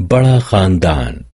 बड़ा खानदान